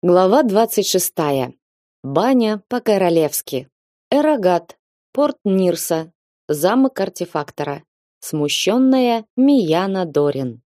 Глава 26. Баня по-королевски. Эрагат. Порт Нирса. Замок артефактора. Смущенная Мияна Дорин.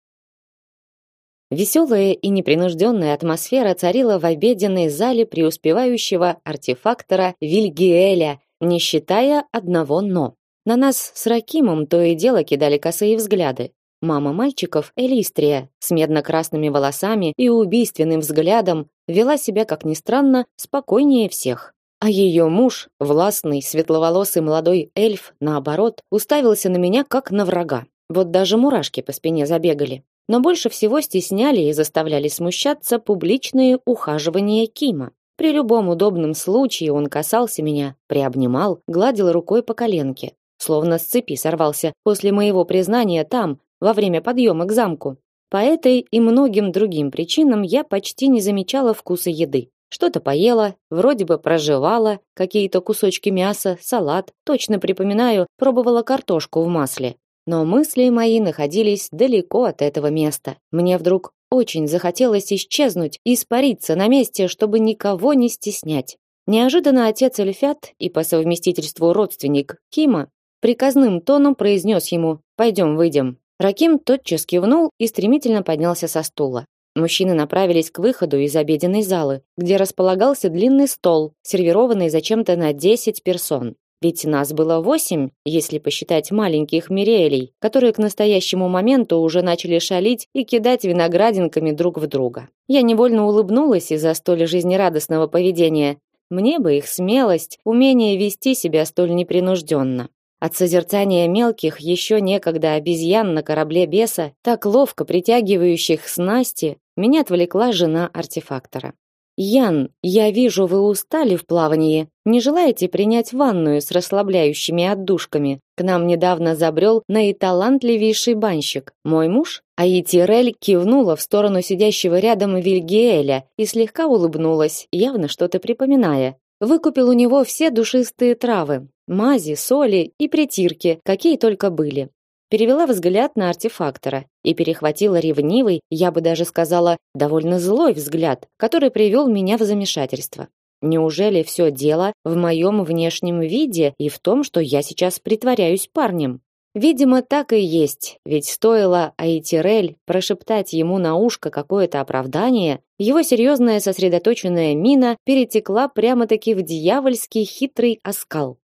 Веселая и непринужденная атмосфера царила в обеденной зале преуспевающего артефактора Вильгиэля, не считая одного «но». На нас с Ракимом то и дело кидали косые взгляды. Мама мальчиков, Элистрия, с медно-красными волосами и убийственным взглядом, вела себя, как ни странно, спокойнее всех. А ее муж, властный, светловолосый молодой эльф, наоборот, уставился на меня как на врага. Вот даже мурашки по спине забегали. Но больше всего стесняли и заставляли смущаться публичные ухаживания Кима. При любом удобном случае он касался меня, приобнимал, гладил рукой по коленке, словно с цепи сорвался после моего признания там, во время подъема к замку. По этой и многим другим причинам я почти не замечала вкуса еды. Что-то поела, вроде бы прожевала, какие-то кусочки мяса, салат, точно припоминаю, пробовала картошку в масле. Но мысли мои находились далеко от этого места. Мне вдруг очень захотелось исчезнуть, испариться на месте, чтобы никого не стеснять. Неожиданно отец Эльфят и по совместительству родственник Кима приказным тоном произнес ему «Пойдем, выйдем». Раким тотчас кивнул и стремительно поднялся со стула. Мужчины направились к выходу из обеденной залы, где располагался длинный стол, сервированный зачем-то на 10 персон. Ведь нас было восемь, если посчитать маленьких Мириэлей, которые к настоящему моменту уже начали шалить и кидать виноградинками друг в друга. Я невольно улыбнулась из-за столь жизнерадостного поведения. Мне бы их смелость, умение вести себя столь непринужденно. От созерцания мелких еще некогда обезьян на корабле беса, так ловко притягивающих снасти, меня отвлекла жена артефактора. Ян, я вижу, вы устали в плавании. Не желаете принять ванную с расслабляющими отдушками? К нам недавно забрел наиталантливейший банщик, мой муж. А Итирель кивнула в сторону сидящего рядом Вильгеэля и слегка улыбнулась, явно что-то припоминая. Выкупил у него все душистые травы, мази, соли и притирки, какие только были. Перевела взгляд на артефактора и перехватила ревнивый, я бы даже сказала, довольно злой взгляд, который привел меня в замешательство. Неужели все дело в моем внешнем виде и в том, что я сейчас притворяюсь парнем? Видимо, так и есть, ведь стоило Айтирель прошептать ему на ушко какое-то оправдание, его серьезная сосредоточенная мина перетекла прямо-таки в дьявольский хитрый оскал.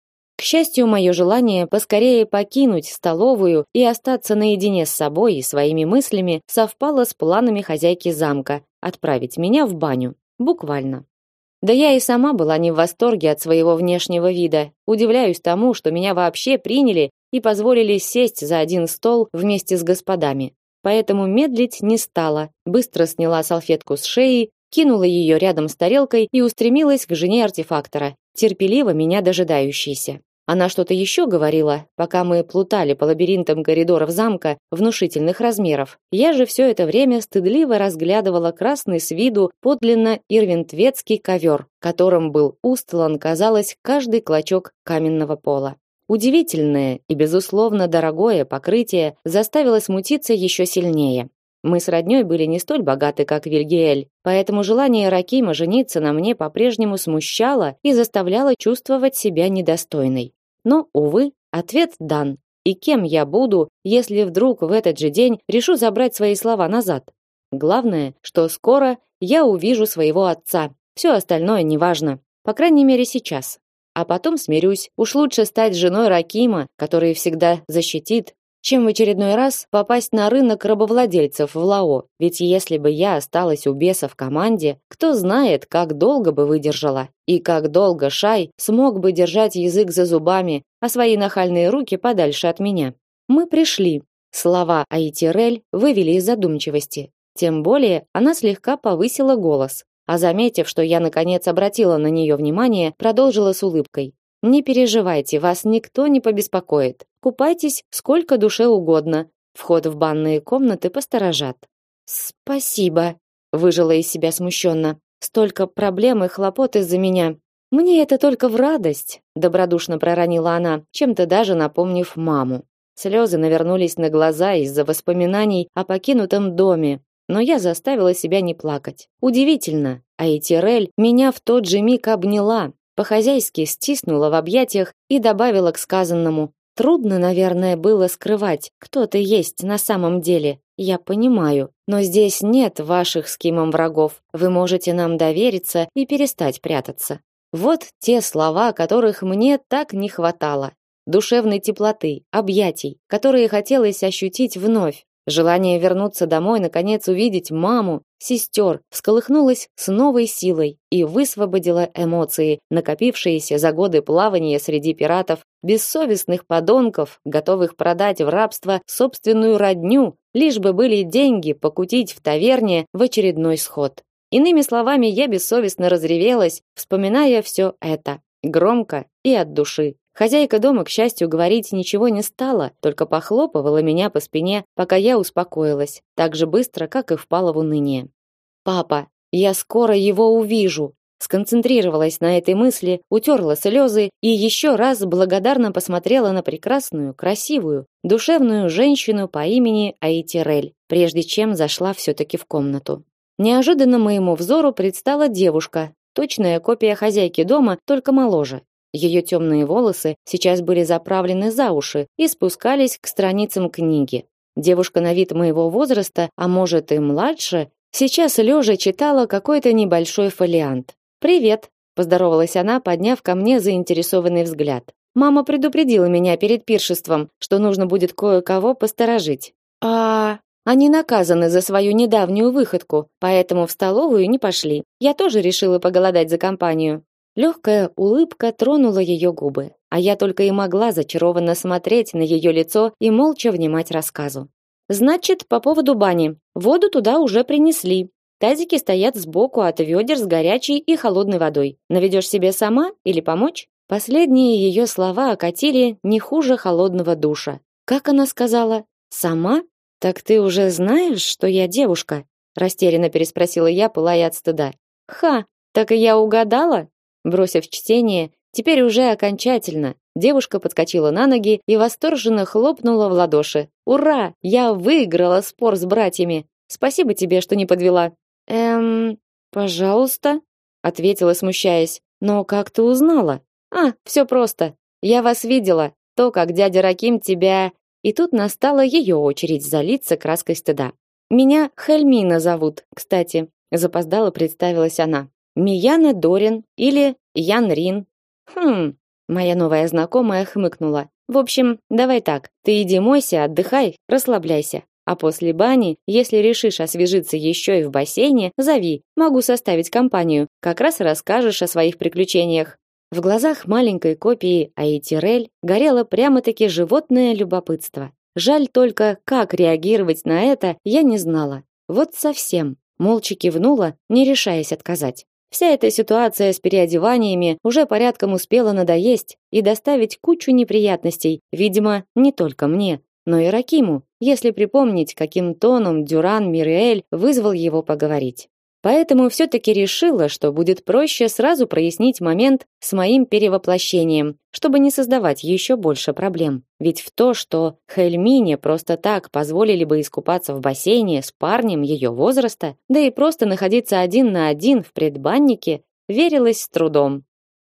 К счастью, мое желание поскорее покинуть столовую и остаться наедине с собой и своими мыслями совпало с планами хозяйки замка отправить меня в баню. Буквально. Да я и сама была не в восторге от своего внешнего вида. Удивляюсь тому, что меня вообще приняли и позволили сесть за один стол вместе с господами. Поэтому медлить не стала. Быстро сняла салфетку с шеи, кинула ее рядом с тарелкой и устремилась к жене артефактора, терпеливо меня дожидающейся. Она что-то еще говорила, пока мы плутали по лабиринтам коридоров замка внушительных размеров. Я же все это время стыдливо разглядывала красный с виду подлинно ирвинтветский ковер, которым был устлан, казалось, каждый клочок каменного пола. Удивительное и, безусловно, дорогое покрытие заставило смутиться еще сильнее. Мы с роднёй были не столь богаты, как Вильгель, поэтому желание Ракима жениться на мне по-прежнему смущало и заставляло чувствовать себя недостойной. Но, увы, ответ дан. И кем я буду, если вдруг в этот же день решу забрать свои слова назад? Главное, что скоро я увижу своего отца. Все остальное неважно. По крайней мере, сейчас. А потом смирюсь. Уж лучше стать женой Ракима, который всегда защитит, чем в очередной раз попасть на рынок рабовладельцев в Лао. Ведь если бы я осталась у беса в команде, кто знает, как долго бы выдержала. И как долго Шай смог бы держать язык за зубами, а свои нахальные руки подальше от меня. Мы пришли. Слова Айтирель вывели из задумчивости. Тем более она слегка повысила голос, а заметив, что я наконец обратила на нее внимание, продолжила с улыбкой: "Не переживайте, вас никто не побеспокоит. Купайтесь сколько душе угодно. Вход в банные комнаты посторожат". "Спасибо", выжила из себя смущенно. "Столько проблем и хлопот из-за меня. Мне это только в радость", добродушно проронила она, чем-то даже напомнив маму. Слезы навернулись на глаза из-за воспоминаний о покинутом доме, но я заставила себя не плакать. Удивительно, а Этирель меня в тот же миг обняла, по-хозяйски стиснула в объятиях и добавила к сказанному: "Трудно, наверное, было скрывать, кто ты есть на самом деле. Я понимаю, но здесь нет ваших с Кимом врагов. Вы можете нам довериться и перестать прятаться". Вот те слова, которых мне так не хватало душевной теплоты, объятий, которые хотелось ощутить вновь. Желание вернуться домой, наконец увидеть маму, сестер, всколыхнулось с новой силой и высвободило эмоции, накопившиеся за годы плавания среди пиратов, бессовестных подонков, готовых продать в рабство собственную родню, лишь бы были деньги покутить в таверне в очередной сход. Иными словами, я бессовестно разревелась, вспоминая все это, громко и от души. Хозяйка дома, к счастью, говорить ничего не стала, только похлопывала меня по спине, пока я успокоилась, так же быстро, как и впала в уныние. Папа, я скоро его увижу. Сконцентрировалась на этой мысли, утерла слезы и еще раз благодарно посмотрела на прекрасную, красивую, душевную женщину по имени Аитирель, прежде чем зашла все таки в комнату. Неожиданно моему взору предстала девушка, точная копия хозяйки дома, только моложе. Ее темные волосы сейчас были заправлены за уши и спускались к страницам книги. Девушка на вид моего возраста, а может и младше, сейчас лежа читала какой-то небольшой фолиант. «Привет», — поздоровалась она, подняв ко мне заинтересованный взгляд. «Мама предупредила меня перед пиршеством, что нужно будет кое-кого посторожить». «А...» Они наказаны за свою недавнюю выходку, поэтому в столовую не пошли. Я тоже решила поголодать за компанию. Легкая улыбка тронула ее губы, а я только и могла зачарованно смотреть на ее лицо и молча внимать рассказу. Значит, по поводу бани. Воду туда уже принесли. Тазики стоят сбоку от ведер с горячей и холодной водой. Наведешь себе сама или помочь? Последние ее слова окатили не хуже холодного душа. Как она сказала? Сама? Так ты уже знаешь, что я девушка? растерянно переспросила я, пылая от стыда. Ха, так и я угадала? Бросив чтение, теперь уже окончательно, девушка подскочила на ноги и восторженно хлопнула в ладоши. Ура, я выиграла спор с братьями. Спасибо тебе, что не подвела. Эм, пожалуйста, ответила, смущаясь. Но как ты узнала? А, все просто. Я вас видела. То, как дядя Раким тебя И тут настала ее очередь залиться краской стыда. Меня Хельмина зовут, кстати, запоздала представилась она. Мияна Дорин или Ян Рин. Хм, моя новая знакомая хмыкнула. В общем, давай так. Ты иди мойся, отдыхай, расслабляйся. А после бани, если решишь освежиться еще и в бассейне, зови. Могу составить компанию. Как раз расскажешь о своих приключениях. В глазах маленькой копии Аитирель горело прямо-таки животное любопытство. Жаль только, как реагировать на это, я не знала. Вот совсем. Молча кивнула, не решаясь отказать. Вся эта ситуация с переодеваниями уже порядком успела надоесть и доставить кучу неприятностей, видимо, не только мне, но и Ракиму, если припомнить, каким тоном Дюран Мириэль вызвал его поговорить. Поэтому все-таки решила, что будет проще сразу прояснить момент с моим перевоплощением, чтобы не создавать еще больше проблем. Ведь в то, что Хельмине просто так позволили бы искупаться в бассейне с парнем ее возраста, да и просто находиться один на один в предбаннике, верилось с трудом.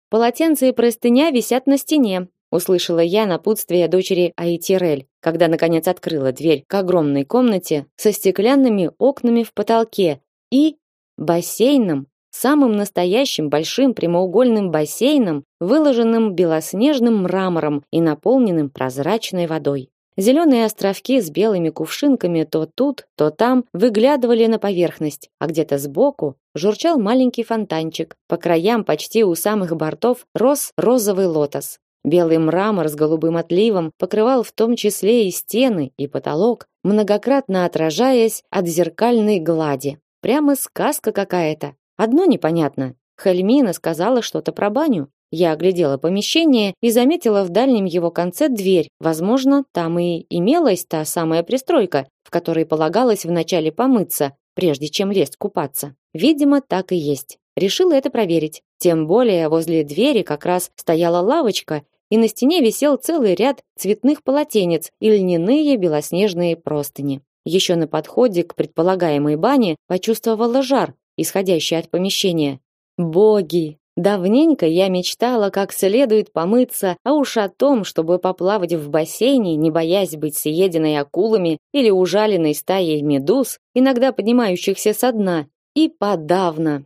Полотенце и простыня висят на стене, услышала я напутствие дочери Айтирель, когда наконец открыла дверь к огромной комнате со стеклянными окнами в потолке и бассейном, самым настоящим большим прямоугольным бассейном, выложенным белоснежным мрамором и наполненным прозрачной водой. Зеленые островки с белыми кувшинками то тут, то там выглядывали на поверхность, а где-то сбоку журчал маленький фонтанчик. По краям, почти у самых бортов, рос розовый лотос. Белый мрамор с голубым отливом покрывал в том числе и стены, и потолок, многократно отражаясь от зеркальной глади. Прямо сказка какая-то. Одно непонятно. Хальмина сказала что-то про баню. Я оглядела помещение и заметила в дальнем его конце дверь. Возможно, там и имелась та самая пристройка, в которой полагалось вначале помыться, прежде чем лезть купаться. Видимо, так и есть. Решила это проверить. Тем более возле двери как раз стояла лавочка, и на стене висел целый ряд цветных полотенец и льняные белоснежные простыни. Еще на подходе к предполагаемой бане почувствовала жар, исходящий от помещения. Боги, Давненько я мечтала как следует помыться, а уж о том, чтобы поплавать в бассейне, не боясь быть съеденной акулами или ужаленной стаей медуз, иногда поднимающихся со дна, и подавно.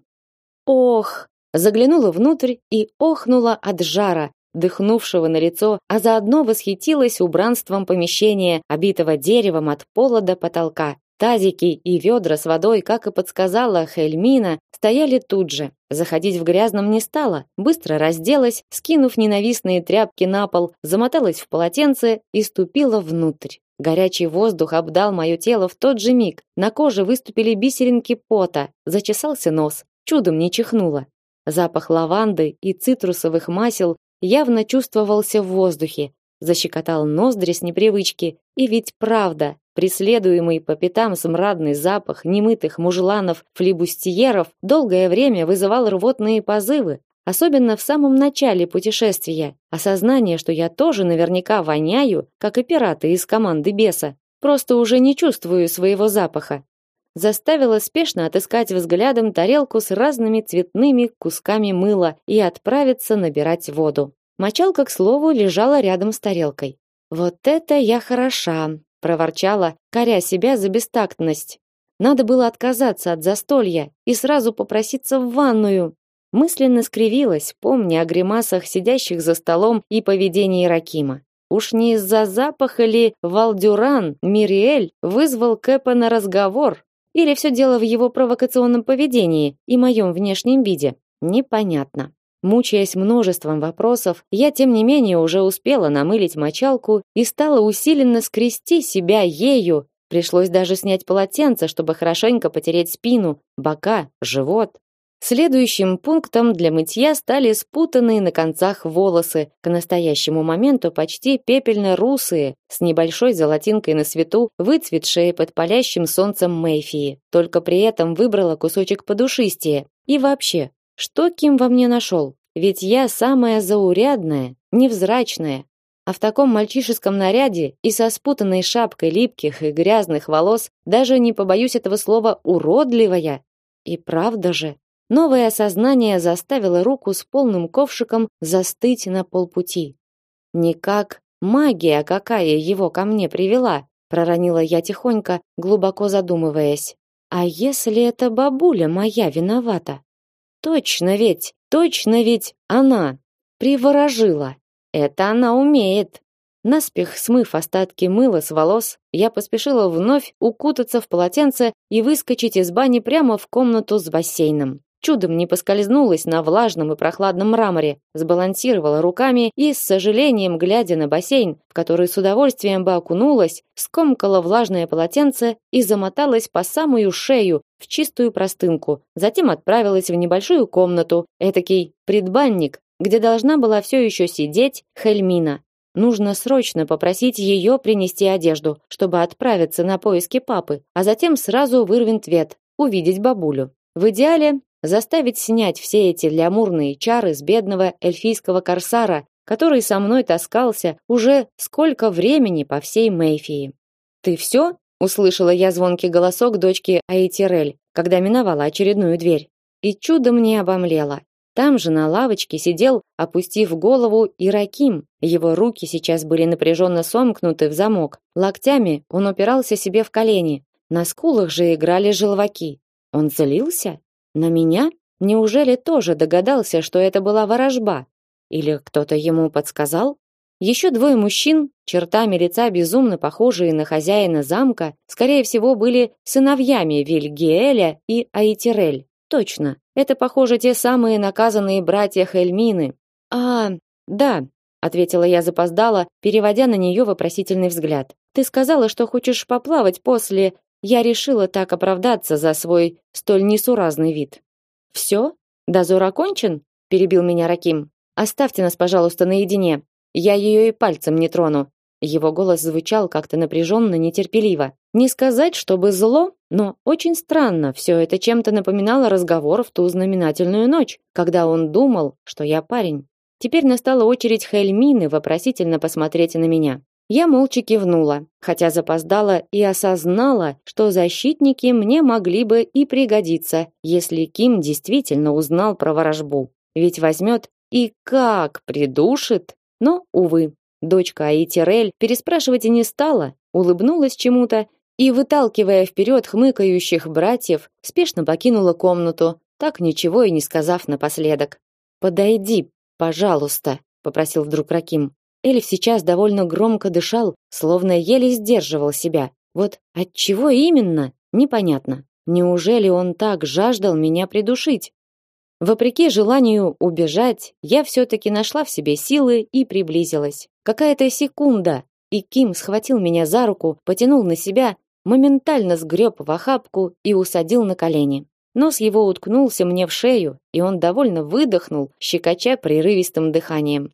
Ох, заглянула внутрь и охнула от жара, дыхнувшего на лицо, а заодно восхитилась убранством помещения, обитого деревом от пола до потолка. Тазики и ведра с водой, как и подсказала Хельмина, стояли тут же. Заходить в грязном не стала, быстро разделась, скинув ненавистные тряпки на пол, замоталась в полотенце и ступила внутрь. Горячий воздух обдал мое тело в тот же миг. На коже выступили бисеринки пота, зачесался нос, чудом не чихнуло. Запах лаванды и цитрусовых масел явно чувствовался в воздухе, защекотал ноздри с непривычки. И ведь правда, преследуемый по пятам смрадный запах немытых мужланов флибустьеров долгое время вызывал рвотные позывы, особенно в самом начале путешествия. Осознание, что я тоже наверняка воняю, как и пираты из команды беса, просто уже не чувствую своего запаха. Заставило спешно отыскать взглядом тарелку с разными цветными кусками мыла и отправиться набирать воду. Мочалка, к слову, лежала рядом с тарелкой. Вот это я хороша, проворчала, коря себя за бестактность. Надо было отказаться от застолья и сразу попроситься в ванную. Мысленно скривилась, помня о гримасах сидящих за столом и поведении Ракима. Уж не из-за запаха ли Валдюран Мириэль вызвал Кэпа на разговор? Или все дело в его провокационном поведении и моем внешнем виде? Непонятно. Мучаясь множеством вопросов, я тем не менее уже успела намылить мочалку и стала усиленно скрести себя ею. Пришлось даже снять полотенце, чтобы хорошенько потереть спину, бока, живот. Следующим пунктом для мытья стали спутанные на концах волосы, к настоящему моменту почти пепельно-русые, с небольшой золотинкой на свету, выцветшие под палящим солнцем Мэйфии. Только при этом выбрала кусочек подушистее. И вообще, что Ким во мне нашел? Ведь я самая заурядная, невзрачная. А в таком мальчишеском наряде и со спутанной шапкой липких и грязных волос даже не побоюсь этого слова уродливая. И правда же, новое осознание заставило руку с полным ковшиком застыть на полпути. Никак магия какая его ко мне привела, проронила я тихонько, глубоко задумываясь. А если это бабуля моя виновата? Точно ведь, точно ведь она приворожила. Это она умеет. Наспех смыв остатки мыла с волос, я поспешила вновь укутаться в полотенце и выскочить из бани прямо в комнату с бассейном чудом не поскользнулась на влажном и прохладном мраморе, сбалансировала руками и, с сожалением глядя на бассейн, в который с удовольствием бы окунулась, скомкала влажное полотенце и замоталась по самую шею в чистую простынку. Затем отправилась в небольшую комнату, этакий предбанник, где должна была все еще сидеть Хельмина. Нужно срочно попросить ее принести одежду, чтобы отправиться на поиски папы, а затем сразу в Ирвинтвет, увидеть бабулю. В идеале заставить снять все эти лямурные чары с бедного эльфийского корсара, который со мной таскался уже сколько времени по всей Мэйфии. Ты все? услышала я звонкий голосок дочки Аитирель, когда миновала очередную дверь. И чудом не обомлела. Там же на лавочке сидел, опустив голову, Ираким. Его руки сейчас были напряженно сомкнуты в замок. Локтями он упирался себе в колени. На скулах же играли желваки. Он злился? На меня? Неужели тоже догадался, что это была ворожба? Или кто-то ему подсказал? Еще двое мужчин, чертами лица безумно похожие на хозяина замка, скорее всего, были сыновьями Вильгеэля и Аитирель. Точно, это, похоже, те самые наказанные братья Хельмины. А, да, ответила я запоздала, переводя на нее вопросительный взгляд. Ты сказала, что хочешь поплавать после я решила так оправдаться за свой столь несуразный вид. Все? Дозор окончен? перебил меня Раким. Оставьте нас, пожалуйста, наедине. Я ее и пальцем не трону. Его голос звучал как-то напряженно, нетерпеливо. Не сказать, чтобы зло, но очень странно. Все это чем-то напоминало разговор в ту знаменательную ночь, когда он думал, что я парень. Теперь настала очередь Хельмины вопросительно посмотреть на меня. Я молча кивнула, хотя запоздала и осознала, что защитники мне могли бы и пригодиться, если Ким действительно узнал про ворожбу. Ведь возьмет и как придушит. Но, увы, дочка Аитирель переспрашивать и не стала, улыбнулась чему-то и, выталкивая вперед хмыкающих братьев, спешно покинула комнату, так ничего и не сказав напоследок. «Подойди, пожалуйста», — попросил вдруг Раким. Эльф сейчас довольно громко дышал, словно еле сдерживал себя. Вот от чего именно, непонятно. Неужели он так жаждал меня придушить? Вопреки желанию убежать, я все-таки нашла в себе силы и приблизилась. Какая-то секунда, и Ким схватил меня за руку, потянул на себя, моментально сгреб в охапку и усадил на колени. Нос его уткнулся мне в шею, и он довольно выдохнул, щекоча прерывистым дыханием.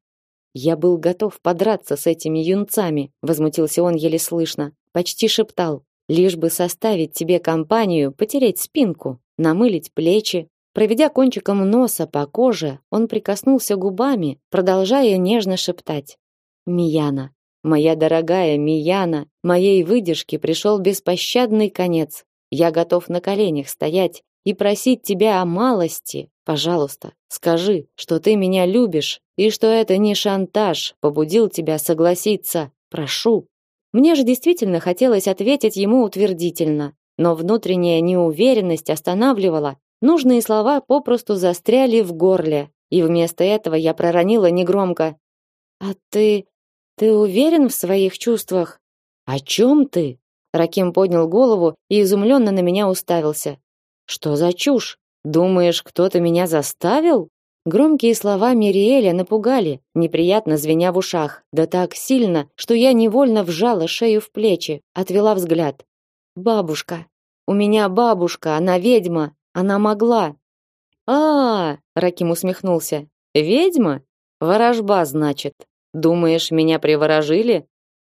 Я был готов подраться с этими юнцами, возмутился он еле слышно, почти шептал: лишь бы составить тебе компанию, потереть спинку, намылить плечи. Проведя кончиком носа по коже, он прикоснулся губами, продолжая нежно шептать: "Мияна, моя дорогая Мияна, моей выдержке пришел беспощадный конец. Я готов на коленях стоять и просить тебя о малости. Пожалуйста, скажи, что ты меня любишь и что это не шантаж побудил тебя согласиться. Прошу. Мне же действительно хотелось ответить ему утвердительно, но внутренняя неуверенность останавливала. Нужные слова попросту застряли в горле, и вместо этого я проронила негромко: "А ты ты уверен в своих чувствах? О чем ты?" Раким поднял голову и изумленно на меня уставился. Что за чушь? Думаешь, кто-то меня заставил? Громкие слова Мириэля напугали, неприятно звеня в ушах, да так сильно, что я невольно вжала шею в плечи, отвела взгляд. Бабушка. У меня бабушка, она ведьма, она могла. А, -а, -а Раким усмехнулся. Ведьма? Ворожба, значит. Думаешь, меня приворожили?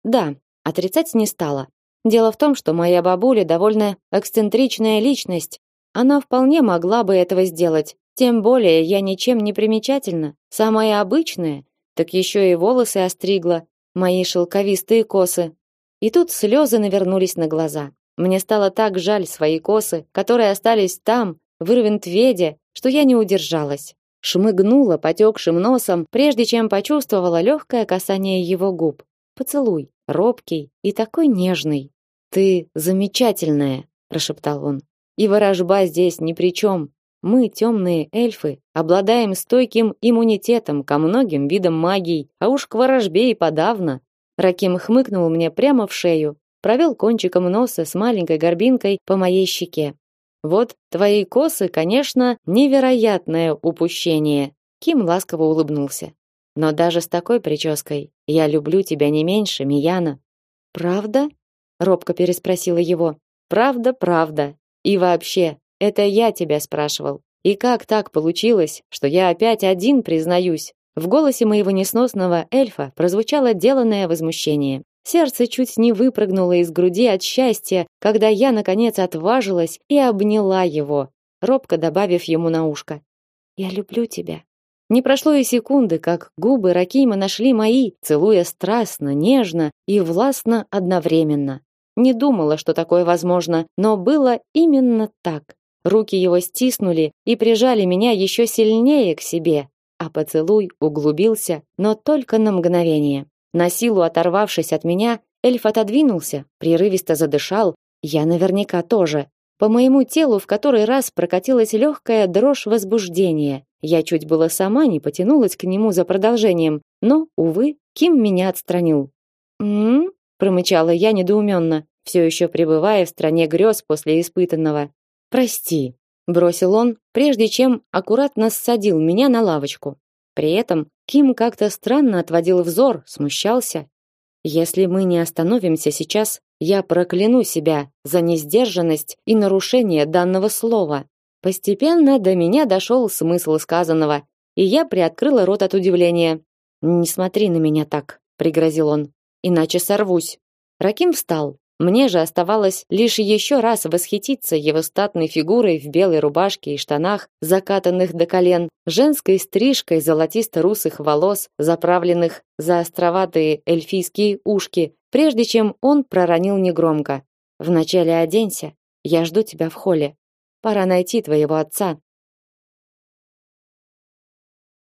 Да, отрицать не стала. Дело в том, что моя бабуля довольно эксцентричная личность, она вполне могла бы этого сделать. Тем более я ничем не примечательна, самая обычная, так еще и волосы остригла, мои шелковистые косы. И тут слезы навернулись на глаза. Мне стало так жаль свои косы, которые остались там, в Ирвинтведе, что я не удержалась. Шмыгнула потекшим носом, прежде чем почувствовала легкое касание его губ. Поцелуй, робкий и такой нежный. «Ты замечательная», – прошептал он. И ворожба здесь ни при чем. Мы, темные эльфы, обладаем стойким иммунитетом ко многим видам магии, а уж к ворожбе и подавно. Раким хмыкнул мне прямо в шею, провел кончиком носа с маленькой горбинкой по моей щеке. Вот твои косы, конечно, невероятное упущение. Ким ласково улыбнулся. Но даже с такой прической я люблю тебя не меньше, Мияна. Правда? робко переспросила его. Правда, правда. И вообще, это я тебя спрашивал. И как так получилось, что я опять один признаюсь? В голосе моего несносного эльфа прозвучало деланное возмущение. Сердце чуть не выпрыгнуло из груди от счастья, когда я наконец отважилась и обняла его, робко добавив ему на ушко: "Я люблю тебя". Не прошло и секунды, как губы Ракима нашли мои, целуя страстно, нежно и властно одновременно. Не думала, что такое возможно, но было именно так. Руки его стиснули и прижали меня еще сильнее к себе, а поцелуй углубился, но только на мгновение. На силу оторвавшись от меня, эльф отодвинулся, прерывисто задышал, я наверняка тоже. По моему телу в который раз прокатилась легкая дрожь возбуждения. Я чуть было сама не потянулась к нему за продолжением, но, увы, Ким меня отстранил. «М-м-м», промычала я недоуменно, все еще пребывая в стране грез после испытанного. Прости, бросил он, прежде чем аккуратно ссадил меня на лавочку. При этом Ким как-то странно отводил взор, смущался. Если мы не остановимся сейчас, я прокляну себя за несдержанность и нарушение данного слова. Постепенно до меня дошел смысл сказанного, и я приоткрыла рот от удивления. Не смотри на меня так, пригрозил он, иначе сорвусь. Раким встал, Мне же оставалось лишь еще раз восхититься его статной фигурой в белой рубашке и штанах, закатанных до колен, женской стрижкой золотисто-русых волос, заправленных за островатые эльфийские ушки, прежде чем он проронил негромко: "Вначале оденься. Я жду тебя в холле. Пора найти твоего отца".